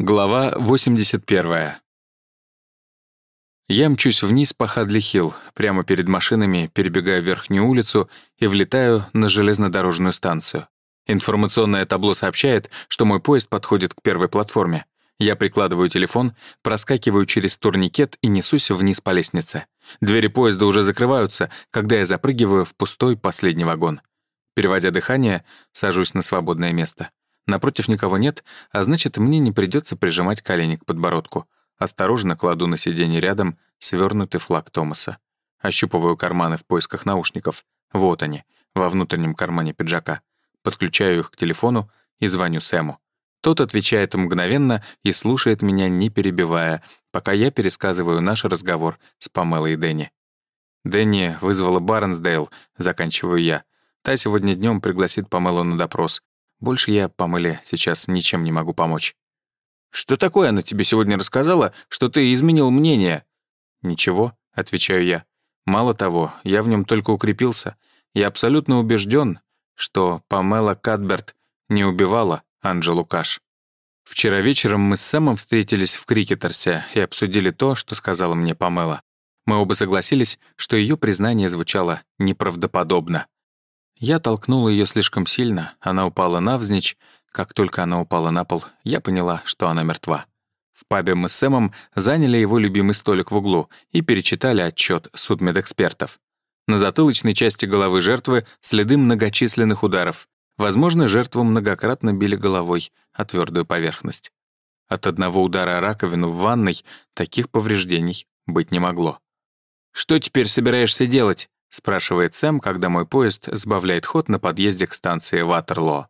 Глава 81. Я мчусь вниз по Хадли-Хилл, прямо перед машинами, перебегаю верхнюю улицу и влетаю на железнодорожную станцию. Информационное табло сообщает, что мой поезд подходит к первой платформе. Я прикладываю телефон, проскакиваю через турникет и несусь вниз по лестнице. Двери поезда уже закрываются, когда я запрыгиваю в пустой последний вагон. Переводя дыхание, сажусь на свободное место. Напротив никого нет, а значит, мне не придется прижимать колени к подбородку. Осторожно кладу на сиденье рядом свернутый флаг Томаса. Ощупываю карманы в поисках наушников. Вот они, во внутреннем кармане пиджака. Подключаю их к телефону и звоню Сэму. Тот отвечает мгновенно и слушает меня, не перебивая, пока я пересказываю наш разговор с Памелой и Дэнни. Дэнни вызвала Барнсдейл, заканчиваю я. Та сегодня днем пригласит Памелу на допрос. Больше я, Памеле, сейчас ничем не могу помочь. «Что такое она тебе сегодня рассказала, что ты изменил мнение?» «Ничего», — отвечаю я. «Мало того, я в нем только укрепился. Я абсолютно убежден, что Памела Кадберт не убивала Анджелу Каш. Вчера вечером мы с Сэмом встретились в Крикетерсе и обсудили то, что сказала мне Памела. Мы оба согласились, что ее признание звучало неправдоподобно. Я толкнула ее слишком сильно, она упала навзничь. Как только она упала на пол, я поняла, что она мертва. В пабе мы с Сэмом заняли его любимый столик в углу и перечитали отчет судмедэкспертов. На затылочной части головы жертвы следы многочисленных ударов. Возможно, жертву многократно били головой о твердую поверхность. От одного удара о раковину в ванной таких повреждений быть не могло. «Что теперь собираешься делать?» — спрашивает Сэм, когда мой поезд сбавляет ход на подъезде к станции Ватерлоо.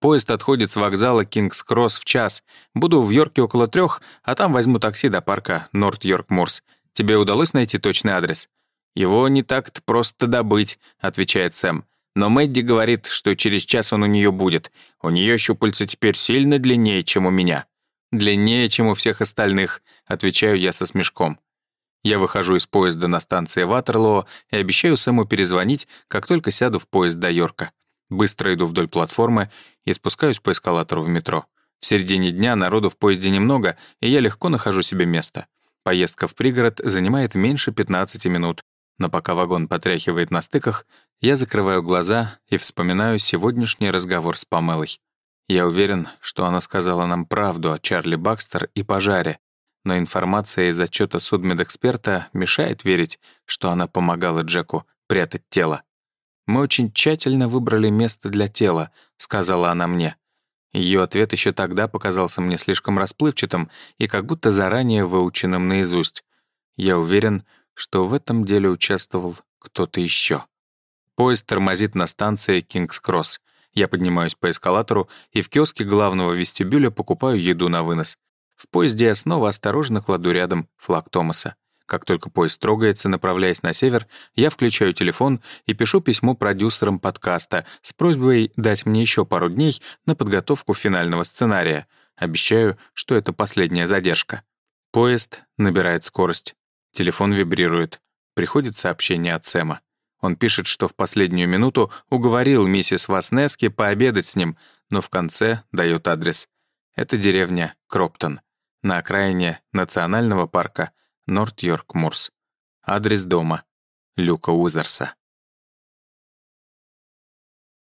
Поезд отходит с вокзала Кингс-Кросс в час. Буду в Йорке около трех, а там возьму такси до парка Норт-Йорк-Мурс. Тебе удалось найти точный адрес? Его не так-то просто добыть, отвечает Сэм. Но Мэдди говорит, что через час он у нее будет. У нее щупальца теперь сильно длиннее, чем у меня. Длиннее, чем у всех остальных, отвечаю я со смешком. Я выхожу из поезда на станции Ватерлоо и обещаю Сэму перезвонить, как только сяду в поезд до Йорка. Быстро иду вдоль платформы и спускаюсь по эскалатору в метро. В середине дня народу в поезде немного, и я легко нахожу себе место. Поездка в пригород занимает меньше 15 минут, но пока вагон потряхивает на стыках, я закрываю глаза и вспоминаю сегодняшний разговор с Памелой. Я уверен, что она сказала нам правду о Чарли Бакстер и пожаре, но информация из отчета судмедэксперта мешает верить, что она помогала Джеку прятать тело. «Мы очень тщательно выбрали место для тела», — сказала она мне. Ее ответ еще тогда показался мне слишком расплывчатым и как будто заранее выученным наизусть. Я уверен, что в этом деле участвовал кто-то еще. Поезд тормозит на станции Кингс-Кросс. Я поднимаюсь по эскалатору и в киоске главного вестибюля покупаю еду на вынос. В поезде я снова осторожно кладу рядом флаг Томаса. Как только поезд трогается, направляясь на север, я включаю телефон и пишу письмо продюсерам подкаста с просьбой дать мне еще пару дней на подготовку финального сценария. Обещаю, что это последняя задержка. Поезд набирает скорость. Телефон вибрирует. Приходит сообщение от Сэма. Он пишет, что в последнюю минуту уговорил миссис Васнески пообедать с ним, но в конце дает адрес. Это деревня Кроптон на окраине национального парка Норт-Йорк-Мурс. Адрес дома Люка Узерса.